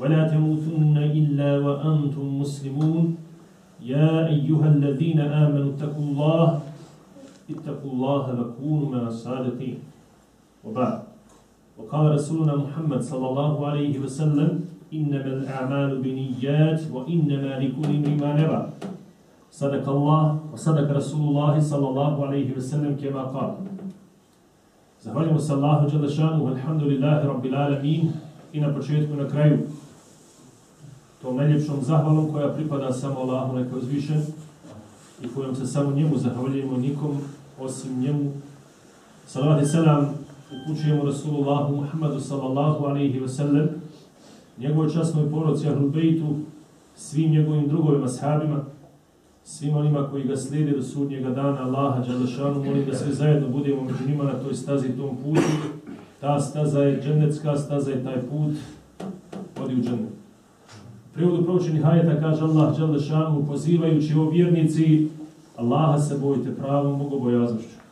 ولا تموتن إلا وأنتم مسلمون. يا أيها الذين آمنوا اتقوا الله اتقوا الله وكونوا مع الصادقين. وبعد. وقال رسولنا محمد صلى الله عليه وسلم إنما الأعمال بنيات وإنما لكل ما نوى. صدق الله وصدق رسول الله صلى الله عليه وسلم كما قال. Zahvaljamo se Allahu Đalešanu, alhamdulillahi rabbil alamin. I na početku na kraju tom najljepšom zahvalom koja pripada samo Allahu neko uzvišen i kojom se samo njemu zahvaljujemo nikom osim njemu. Salavat i selam upućujemo Rasulullahu Muhammadu sallallahu alaihi wa sallam, njegovoj časnoj poroci Ahlul Bejtu, svim njegovim drugovima sahabima, svim onima koji ga slijede do sudnjega dana Allaha Đalešanu, molim da svi zajedno budemo među njima na toj stazi i tom putu. Ta staza je džennetska, staza je taj put, vodi u džennet prevodu proučeni ajeta kaže Allah Đalešanu, pozivajući o vjernici, Allaha se bojite pravom bogobojaznošću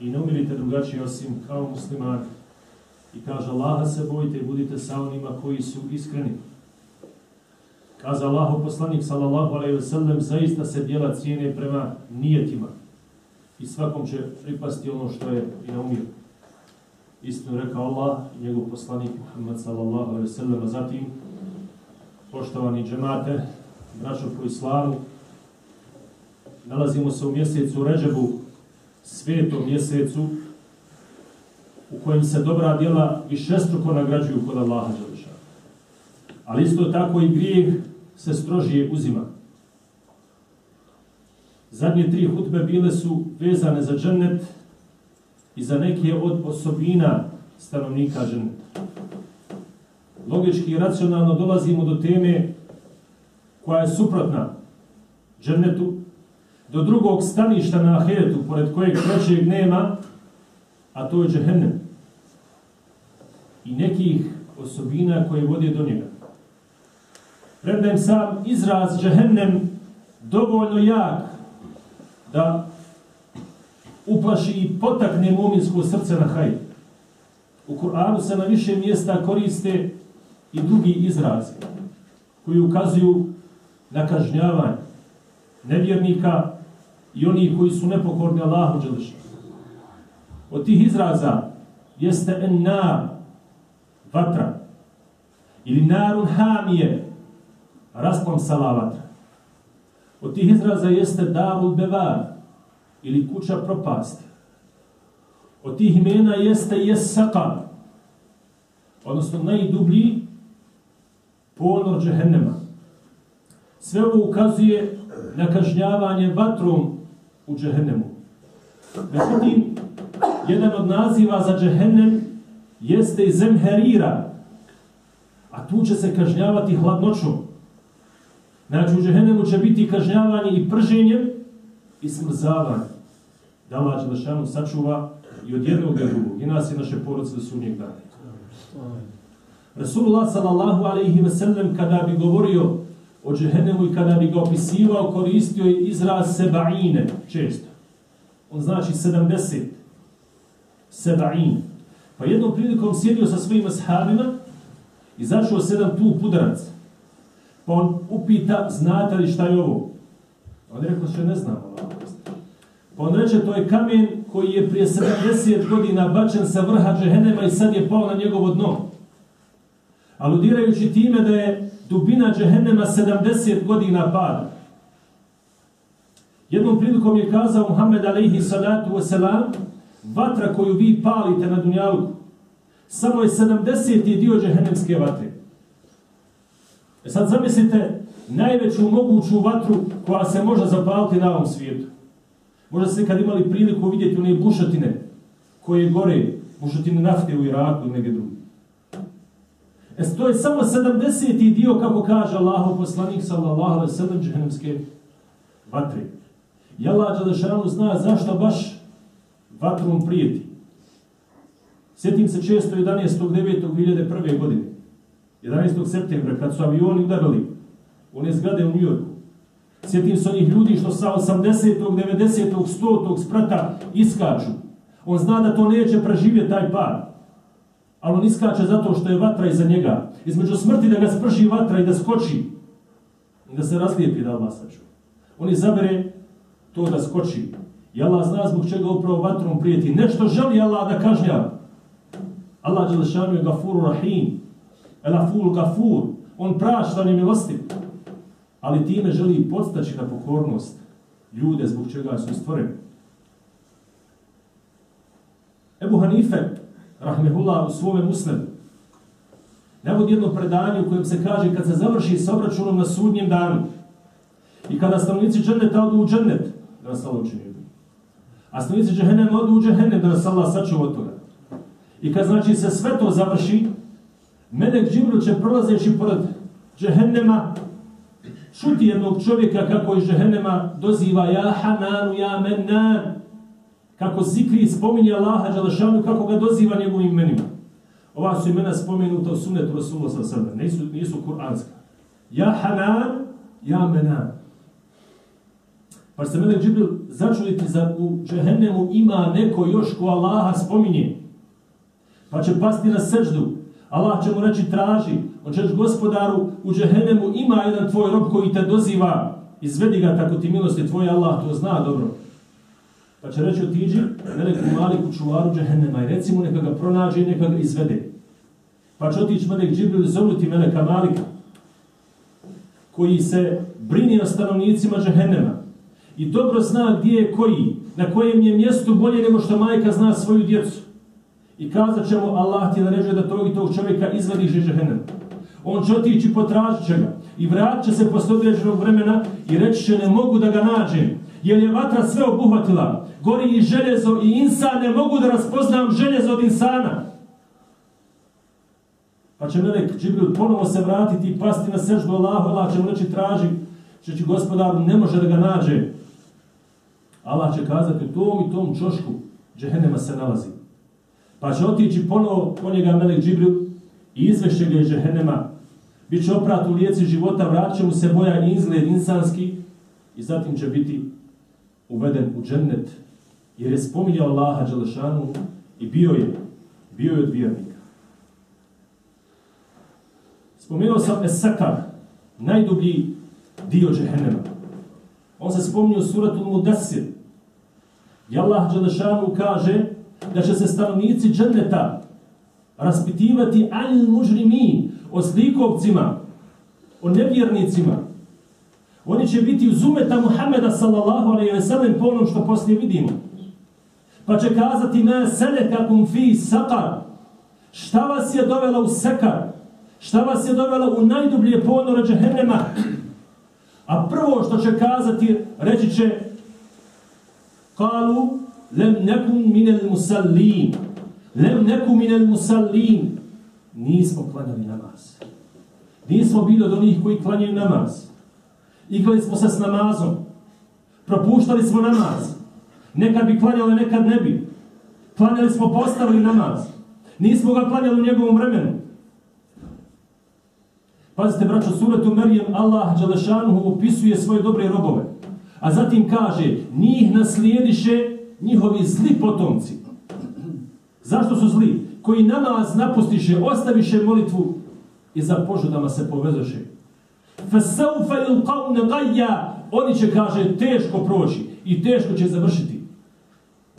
i ne umirite drugačije osim kao muslimani. I kaže Allaha se bojite i budite sa onima koji su iskreni. Kaže Allahu poslanik sallallahu alejhi ve sellem zaista se djela cijene prema nijetima. I svakom će pripasti ono što je i na umir. Istinu rekao Allah i njegov poslanik Muhammed sallallahu alejhi ve sellem a zatim poštovani džemate, braćo po islamu, nalazimo se u mjesecu Ređebu, svetom mjesecu u kojem se dobra djela višestruko nagrađuju kod Allaha Đališa. Ali isto tako i grijeh se strožije uzima. Zadnje tri hutbe bile su vezane za džennet i za neke od osobina stanovnika dženneta. Logički i racionalno dolazimo do teme koja je suprotna džennetu, do drugog staništa na ahiretu, pored kojeg trećeg nema, a to je džehennem. I nekih osobina koje vode do njega. Premda sam izraz džehennem dovoljno jak da uplaši i potakne muminsko srce na hajde. U Kur'anu se na više mjesta koriste i drugi izrazi koji ukazuju na kažnjavanje nevjernika i onih koji su nepokorni Allahu Đelešanu. Od tih izraza jeste en nar, vatra, ili narun hamije, rasplamsala vatra. Od tih izraza jeste darul bevar, ili kuća propasti. Od tih imena jeste jesaka, odnosno najdublji ponor džehennema. Sve ovo ukazuje na kažnjavanje vatrom u džehennemu. Međutim, jedan od naziva za džehennem jeste i zemherira, a tu će se kažnjavati hladnoćom. Znači, u džehennemu će biti kažnjavanje i prženjem i smrzavanje. Da Allah Đelešanu sačuva i od jednog i drugog. I nas i naše porodce do sunnijeg dana. Rasulullah sallallahu alaihi ve sellem kada bi govorio o džehennemu i kada bi ga opisivao, koristio je izraz sebaine često. On znači 70. Sebain. Pa jednom prilikom sjedio sa svojim ashabima i zašao sedam tu pudarac. Pa on upita, znate li šta je ovo? On je rekao, što ne znam. Pa on reče, to je kamen koji je prije 70 godina bačen sa vrha džehennema i sad je pao na njegovo dno. Aludirajući time da je dubina džehennema 70 godina pada. Jednom prilikom je kazao Muhammed alaihi salatu wasalam, vatra koju vi palite na dunjalu, samo je 70. dio džehennemske vatre. E sad zamislite najveću moguću vatru koja se može zapaliti na ovom svijetu. Možda ste kad imali priliku vidjeti one bušatine koje gore, bušotine nafte u Iraku ili negdje druge. E, to je samo 70. dio, kako kaže Allah, poslanik sallallahu alaihi sallam, džehennemske vatre. I Allah Đalešanu zna zašto baš vatrom prijeti. Sjetim se često 11.9.2001. godine. 11. septembra, kad su avioni udarali one zgrade u Njujorku. Sjetim se onih ljudi što sa 80. 90. 100. sprata iskaču. On zna da to neće preživjeti taj pad. Ali on iskače zato što je vatra iza njega. Između smrti da ga sprži vatra i da skoči. I da se razlijepi da Allah saču. On izabere to da skoči. I Allah zna zbog čega upravo vatrom prijeti. Nešto želi Allah da kažnja. Allah Đelešanu je gafuru rahim. Elaful gafur. On prašta ne milosti. Ali time želi podstaći na pokornost ljude zbog čega su stvoreni. Ebu Hanife, rahmehullah, u svome muslimu, navodi jedno predanje u kojem se kaže kad se završi s obračunom na sudnjem danu i kada stanovnici dženneta odu u džennet, da nas Allah učini. A stanovnici džehennem odu u džehennem, da nas Allah sačuva od toga. I kad znači se sve to završi, Melek Džibril će prolazeći pored džehennema čuti jednog čovjeka kako iz džehennema doziva ja Hananu, ja Mennan, kako zikri i spominje Allaha Đalešanu, kako ga doziva njegovim imenima. Ova su imena spomenuta u sunetu Rasulullah sa sebe, nisu, nisu kuranska. Ja Hanan, ja Menan. Pa se Melek Džibril začuliti za u džehennemu ima neko još ko Allaha spominje. Pa će pasti na srđdu. Allah će mu reći traži. On će gospodaru u džehennemu ima jedan tvoj rob koji te doziva. Izvedi ga tako ti milosti tvoj Allah to zna dobro. Pa će reći otiđi Meleku Maliku čuvaru džehennema i recimo neka ga pronađe i neka ga izvede. Pa će otići Melek Džibril zovnuti Meleka Malika koji se brini o stanovnicima džehennema i dobro zna gdje je koji, na kojem je mjestu bolje nego što majka zna svoju djecu. I kazat će mu Allah ti naređuje da tog i tog čovjeka izvadiš iz džehennema. On će otići potražit će ga i vratit će se posle određenog vremena i reći će ne mogu da ga nađem. Jer je vatra sve obuhvatila. Gori i željezo i insan ne mogu da raspoznam željezo od insana. Pa će Melek Džibril ponovo se vratiti i pasti na seždu Allahu. Allah će mu reći traži. Će će gospodar ne može da ga nađe. Allah će kazati u tom i tom čošku džehennema se nalazi. Pa će otići ponovo po njega Melek Džibril i izvešće ga iz džehennema. Biće oprat u lijeci života, vratit mu se boja i izgled insanski i zatim će biti uveden u džennet jer je spominjao Allaha Đalešanu i bio je, bio je od vjernika. Spomenuo sam Esakar, najdublji dio džehennema. On se spominje u suratu Mudasir. I Allah Đalešanu kaže da će se stanovnici dženneta raspitivati anil mužrimi o slikovcima, o nevjernicima. Oni će biti uz umeta Muhammeda sallallahu alaihi ve sellem po onom što poslije vidimo. Pa će kazati me selekakum fi sakar. Šta vas je dovela u sekar? Šta vas je dovela u najdublje ponore džehennema? A prvo što će kazati, reći će Kalu, lem nekum minel musallin. Lem nekum minel musallin. Nismo klanjali namaz. Nismo bili od onih koji klanjaju namaz. Igrali smo se s namazom. Propuštali smo namaz. Nekad bi klanjali, nekad ne bi. Klanjali smo, postavili namaz. Nismo ga klanjali u njegovom vremenu. Pazite, braćo, suratu Merijem, Allah Đalešanuhu opisuje svoje dobre robove. A zatim kaže, njih naslijediše njihovi zli potomci. Zašto su zli? Koji namaz napustiše, ostaviše molitvu i za požudama se povezoše. فَسَوْفَ il قَيَّا oni će, kaže, teško proći i teško će završiti.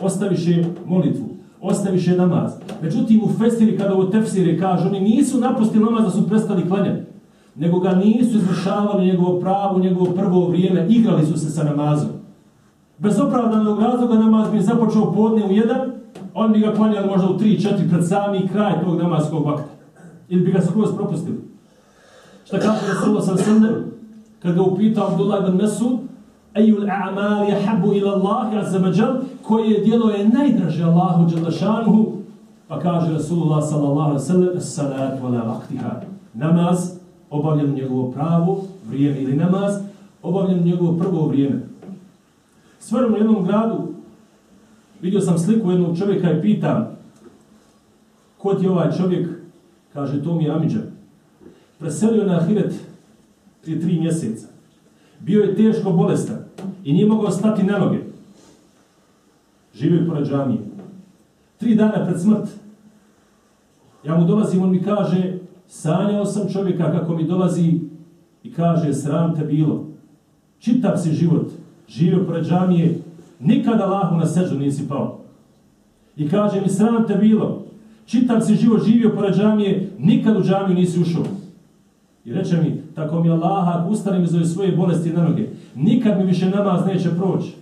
Ostaviše molitvu, ostaviše namaz. Međutim, u fesiri, kada u tefsire kaže, oni nisu napustili namaz da su prestali klanjati nego ga nisu izvršavali njegovo pravo, njegovo prvo vrijeme, igrali su se sa namazom. Bez opravdanog razloga namaz bi započeo podne u jedan, on bi ga klanjali možda u tri, četiri pred sami kraj tog namazskog vakta. Ili bi ga skroz propustili. Šta kaže Rasulullah ve sellem kad ga upitao Abdullah ibn Mesud, Ejul a'mal je habu ila Allahi azzabajal, koje dijelo je najdraže Allahu dželašanuhu, pa kaže Rasulullah sallallahu alaihi sallam, salatu ala vaktiha namaz obavljen njegovo pravo vrijeme ili namaz obavljen njegovo prvo vrijeme. Svarom u jednom gradu vidio sam sliku jednog čovjeka i pitam ko ti je ovaj čovjek? Kaže, to mi je Amidža. Preselio na Ahiret prije tri mjeseca. Bio je teško bolestan i nije mogao stati na noge. Živio pored džamije. Tri dana pred smrt ja mu dolazim, on mi kaže sanjao sam čovjeka kako mi dolazi i kaže sram te bilo. Čitav si život, živio pored džamije, nikada Allahu na seđu nisi pao. I kaže mi sram te bilo, čitav si život živio pored džamije, nikad u džamiju nisi ušao. I reče mi, tako mi Allaha, ako ustanem iz ove svoje bolesti na noge, nikad mi više namaz neće proći.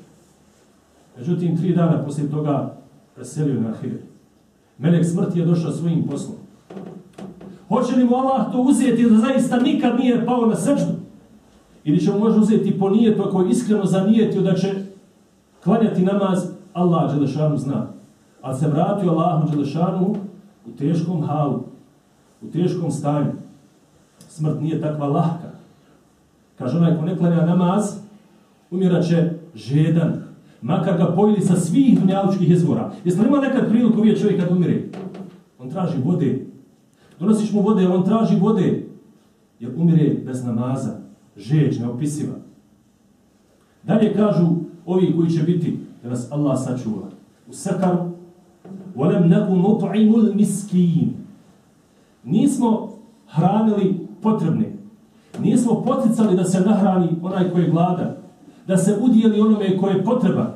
Međutim, tri dana poslije toga preselio na Ahire. Melek smrti je došao svojim poslom. Hoće li mu Allah to uzeti da zaista nikad nije pao na srđu? Ili će mu možda uzeti po nijetu ako je iskreno zanijetio da će klanjati namaz Allah Đelešanu zna. Ali se vratio Allahom Đelešanu u teškom halu, u teškom stanju Smrt nije takva lahka. Kaže onaj ko ne klanja namaz, umirat će žedan, makar ga pojili sa svih dunjalučkih izvora. Jeste li ima nekad priliku vidjeti čovjek kad umire? On traži vode. Donosiš mu vode, on traži vode. Jer umire bez namaza. Žeđ, neopisiva. Dalje kažu ovi koji će biti, da nas Allah sačuva. U sakaru, وَلَمْ نَكُ نُطْعِمُ الْمِسْكِينَ Nismo hranili potrebne. Nismo poticali da se nahrani onaj koji je gladan. Da se udijeli onome koji je potreba.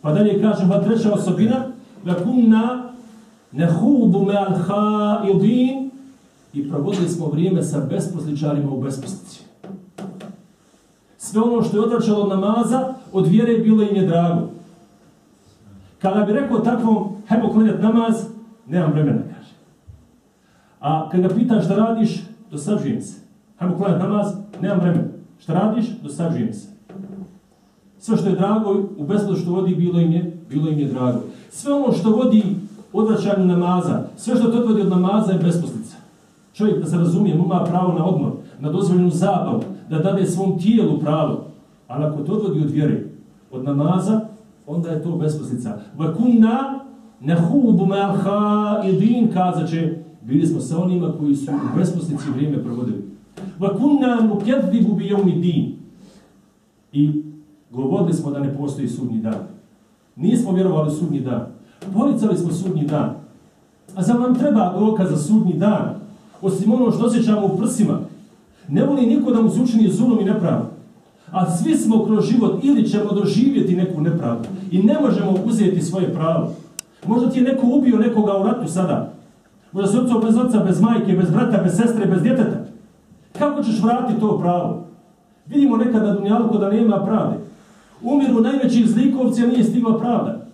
Pa dalje kažem, pa treća osobina, da kunna nehudu me al haidin i provodili smo vrijeme sa besposličarima u besposlici. Sve ono što je odračalo od namaza, od vjere bilo im je drago. Kada bi rekao takvom, hajmo klanjati namaz, nemam vremena. A kada ga pitaš šta radiš, dosađujem se. Hajmo klanjati namaz, nemam vremena. Šta radiš, dosađujem se. Sve što je drago, u bespodu što vodi, bilo im je, bilo im je drago. Sve ono što vodi odvraćanju namaza, sve što te odvodi od namaza je besposlica. Čovjek, da se razumije, ima pravo na odmor, na dozvoljenu zabavu, da dade svom tijelu pravo. Ali ako to odvodi od vjere, od namaza, onda je to besposlica. Vakunna nehubu me idin kazaće, bili smo sa onima koji su u besposnici vrijeme provodili. Vakunna nukjedvibu bi jevmi din. I govorili smo da ne postoji sudnji dan. Nismo vjerovali sudnji dan. Policali smo sudnji dan. A za nam treba dokaz za sudnji dan? Osim ono što osjećamo u prsima. Ne voli niko da mu se učini zulom i nepravda. A svi smo kroz život ili ćemo doživjeti neku nepravdu i ne možemo uzeti svoje pravo. Možda ti je neko ubio nekoga u ratu sada. Možda si otcov bez oca, bez majke, bez brata, bez sestre, bez djeteta. Kako ćeš vratiti to pravo? Vidimo nekad na Dunjaluku da nema pravde. Umiru najveći zlikovci, a nije stigla pravda.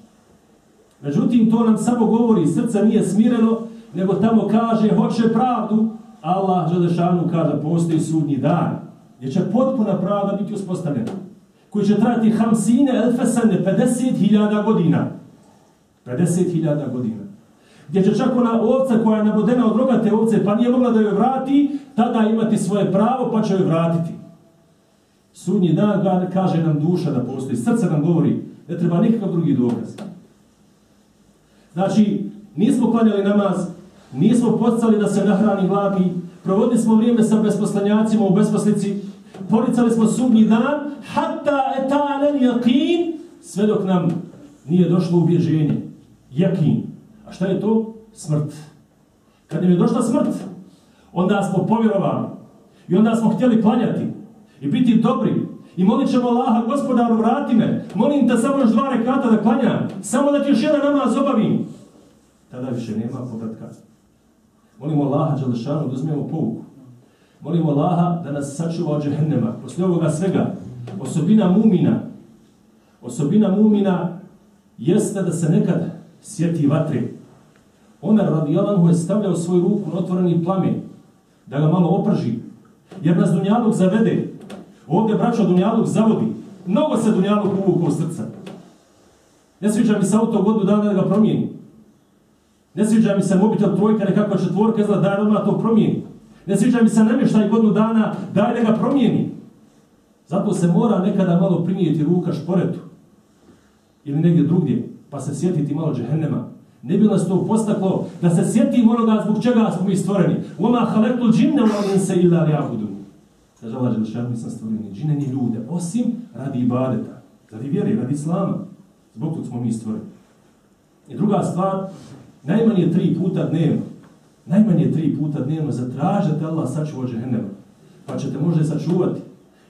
Međutim, to nam samo govori, srca nije smireno, nego tamo kaže, hoće pravdu, Allah Želešanu kaže, postoji sudnji dan gdje će potpuna pravda biti uspostavljena, koji će trajati hamsine elfesane, 50.000 godina. 50.000 godina. Gdje će čak ona ovca koja je nabodena od rogate ovce, pa nije mogla da joj vrati, tada imati svoje pravo, pa će joj vratiti. Sudnji dan kaže nam duša da postoji. Srce nam govori, ne treba nikakav drugi dokaz. Znači, nismo klanjali namaz, nismo postali da se nahrani gladni, provodili smo vrijeme sa besposlanjacima u besposlici, poricali smo sudnji dan, hatta etanen jakin, sve dok nam nije došlo ubježenje. Jakin. Šta je to? Smrt. Kad im je došla smrt, onda smo povjerovali. I onda smo htjeli klanjati. I biti dobri. I molit ćemo Allaha, gospodaru, vrati me. Molim te samo još dva rekata da klanjam. Samo da ti još jedan namaz obavim. Tada više nema povratka. Molimo Allaha, Đalešanu, da uzmijemo pouku. Molimo Allaha da nas sačuva od džehennema. Poslije ovoga svega, osobina mumina, osobina mumina jeste da se nekad sjeti vatre. Omer radijalanhu je stavljao svoju ruku na otvoreni plamen, da ga malo oprži, jer nas Dunjaluk zavede. Ovdje braćo Dunjaluk zavodi. Mnogo se Dunjaluk uvuku u srca. Ne sviđa mi se auto godinu dana da ga promijeni. Ne sviđa mi se mobitel trojka, nekakva četvorka, zna, daj odmah to promijeni. Ne sviđa mi se namještaj godinu dana, daj da ga promijeni. Zato se mora nekada malo primijeti ruka šporetu. Ili negdje drugdje, pa se sjetiti malo džehennema. Ne bi nas to postaklo da se sjetimo onoga zbog čega smo mi stvoreni. Oma halektu džinne u se illa li abudu. Kaže Allah Đelešan, nisam stvorio ni džine ni ljude, osim radi ibadeta, radi vjere, radi islama. Zbog tog smo mi stvoreni. I druga stvar, najmanje tri puta dnevno, najmanje tri puta dnevno zatražate Allah sačuva džehennema. Pa ćete možda sačuvati.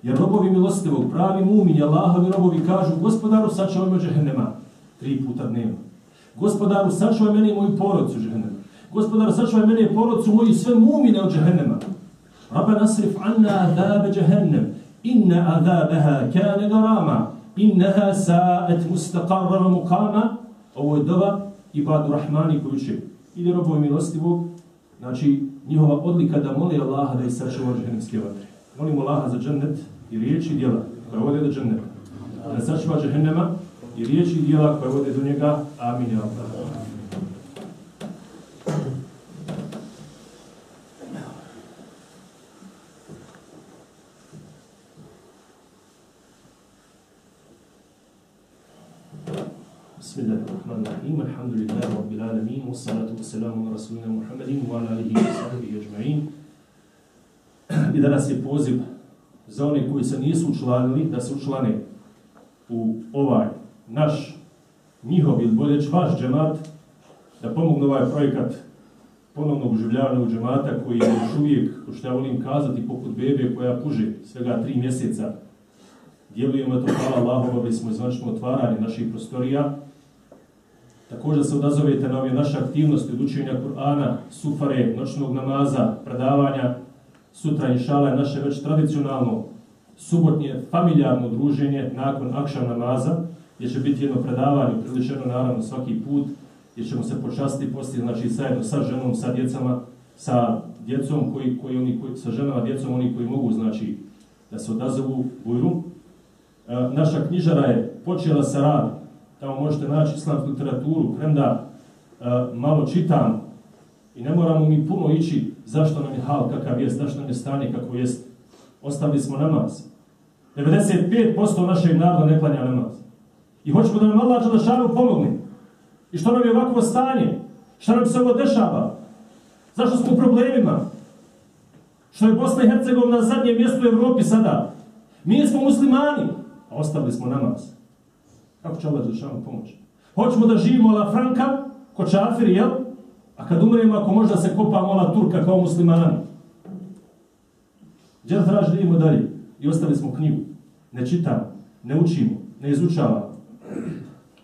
Jer robovi milostivog, pravi mumin, Allahovi robovi kažu, gospodaru sačuvaj me džehennema. Tri puta dnevno. Gospodaru sačuvaj mene i moju porodcu džehennema. Gospodaru sačuvaj mene i porodcu moju sve mumine od džehennema. Rabba nasrif anna adhabe džehennem. Inna adhabeha kane garama. Innaha sa'et mustaqarra mukama. Ovo je dova ibadu Rahmani koju će ili robovi milostivog, znači njihova odlika da moli Allaha da ih sačuva džehennemske vatre. Molimo Allaha za džennet i riječi i djela koja do dženneta. Da sačuva džehennema i riječi i djela koje vode do njega. Amin. Ja Bismillahirrahmanirrahim. Alhamdulillahi rabbil alamin. Wassalatu wassalamu ala rasulina Muhammedin wa ala alihi wa sahbihi ajma'in. I danas je poziv za one koji se nisu učlanili da se učlane u ovaj naš njihov ili bolje vaš džemat da pomognu ovaj projekat ponovnog uživljavanja u džemata koji je još uvijek, ko što ja volim kazati, poput bebe koja puže svega tri mjeseca. Djelujemo to hvala Allahova obavili smo izvančno otvaranje naših prostorija. Također se odazovete na ove naše aktivnosti od učenja Kur'ana, sufare, noćnog namaza, predavanja. Sutra, inšala, je naše već tradicionalno subotnje familijarno druženje nakon akšan namaza, gdje će biti jedno predavanje, priličeno naravno svaki put, gdje ćemo se počasti posti, znači sajedno sa ženom, sa djecama, sa djecom, koji, koji oni, koji, sa ženama, djecom, oni koji mogu, znači, da se odazovu bujru. E, naša knjižara je počela sa radom, tamo možete naći islamsku literaturu, premda e, malo čitam i ne moramo mi puno ići zašto nam je hal kakav jest, zašto nam je stanje kako jest. Ostavili smo namaz. 95% našeg naroda ne klanja namaz. I hoćemo da nam Allah Đalašanu pomogne. I što nam je ovakvo stanje? Šta nam se ovo dešava? Zašto smo u problemima? Što je Bosna i Hercegovina na zadnjem mjestu u Evropi sada? Mi smo muslimani, a ostavili smo namaz. Kako će Allah Đelšanu pomoći? Hoćemo da živimo la Franka, ko čafir, jel? A kad umremo, ako možda se kopamo la Turka kao muslimani. Gdje da traži dalje? I ostavili smo knjigu. Ne čitamo, ne učimo, ne izučavamo.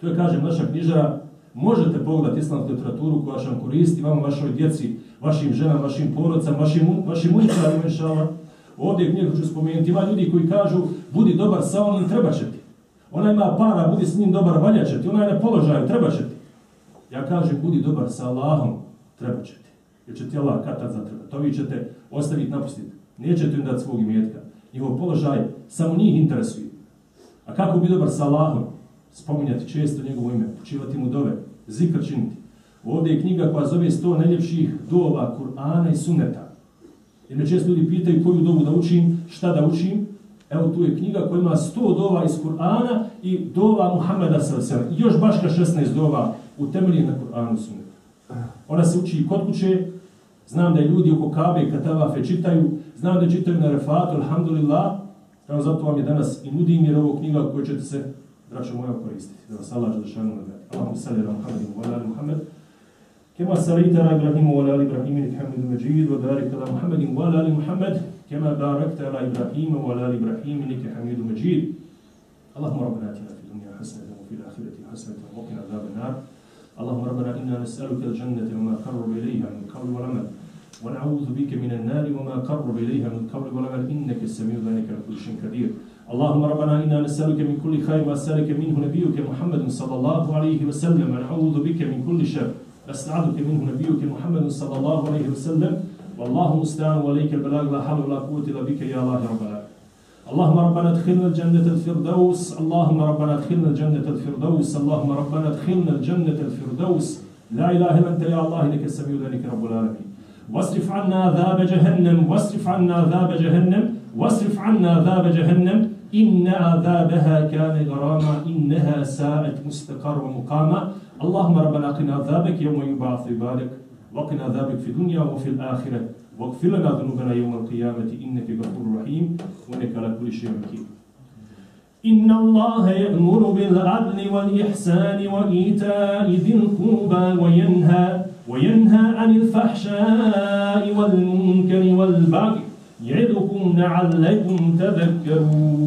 To je, kažem, naša knjižara. Možete pogledati islamsku literaturu koja će vam koristi, vama, vašoj djeci, vašim ženama, vašim porodcama, vašim, vašim unicama, inšala. Ovdje knjigu ću spomenuti. Ima ljudi koji kažu, budi dobar sa onim, treba će ti. Ona ima para, budi s njim dobar, valja će ti. Ona je na položaju, treba će ti. Ja kažem, budi dobar sa Allahom, treba će ti. Jer će ti Allah katat za treba. To vi ćete ostaviti, napustiti. Nećete im dati svog imetka. Njihov položaj samo njih interesuje. A kako bi dobar sa Allahom? Spominjati često njegovo ime, počivati mu dove, zikr činiti. Ovdje je knjiga koja zove sto najljepših dova Kur'ana i Sunneta. Jer me često ljudi pitaju koju dovu da učim, šta da učim, Evo tu je knjiga koja ima 100 dova iz Kur'ana i dova Muhammeda s.a.v. I još baš ka 16 dova u temelji na Kur'anu i Sunnetu. Ona se uči i kod kuće. Znam da je ljudi oko Kabe i Katavafe čitaju. Znam da čitaju na Refatu, alhamdulillah. Evo zato vam je danas i nudim jer ovo knjiga koju ćete se, braćo moja, koristiti. Da vas Allah Đelešanu nagradi. Allahum salli ala Muhammedu wa ala Muhammed. Kema salita ala Ibrahimu wa ala Ibrahimu ili hamidu međid wa barik ala Muhammedu wa ala Muhammed. Kema barakta ala Ibrahimu wa ala Ibrahimu ili hamidu međid. Allahum rabbana atina fi dunia hasanatan wa fil ahireti hasanatan wa qina adhaban nar. اللهم ربنا إنا نسألك الجنة وما قرب إليها من قول والعمل ونعوذ بك من النار وما قرب إليها من قول والعمل إنك السميع ذلك لكل شيء قدير اللهم ربنا إنا نسألك من كل خير ما سالك منه نبيك محمد صلى الله عليه وسلم. ونعوذ بك من كل شر. أستعذك منه نبيك محمد صلى الله عليه وسلم. والله مستعان. وليك البلاغ. لا حول ولا قوة إلا بك يا الله رب العالمين. اللهم ربنا ادخلنا الجنة الفردوس. اللهم ربنا ادخلنا الجنة الفردوس. اللهم ربنا ادخلنا الجنة الفردوس. لا إله إلا أنت يا الله. إنك السميع ذلك رب العالمين. واصرف عنا عذاب جهنم. واصرف عنا عذاب جهنم. واصرف عنا عذاب جهنم. إن عذابها كان غراما إنها ساءت مستقر ومقاما. اللهم ربنا قنا عذابك يوم يبعث عبادك وقنا عذابك في الدنيا وفي الآخرة. واغفر لنا ذنوبنا يوم القيامة إنك غفور رحيم وإنك على كل شيء مكين إن الله يأمر بالعدل والإحسان وإيتاء ذي القربى وينهى وينهى عن الفحشاء والمنكر والبغي يعظكم لعلكم تذكرون.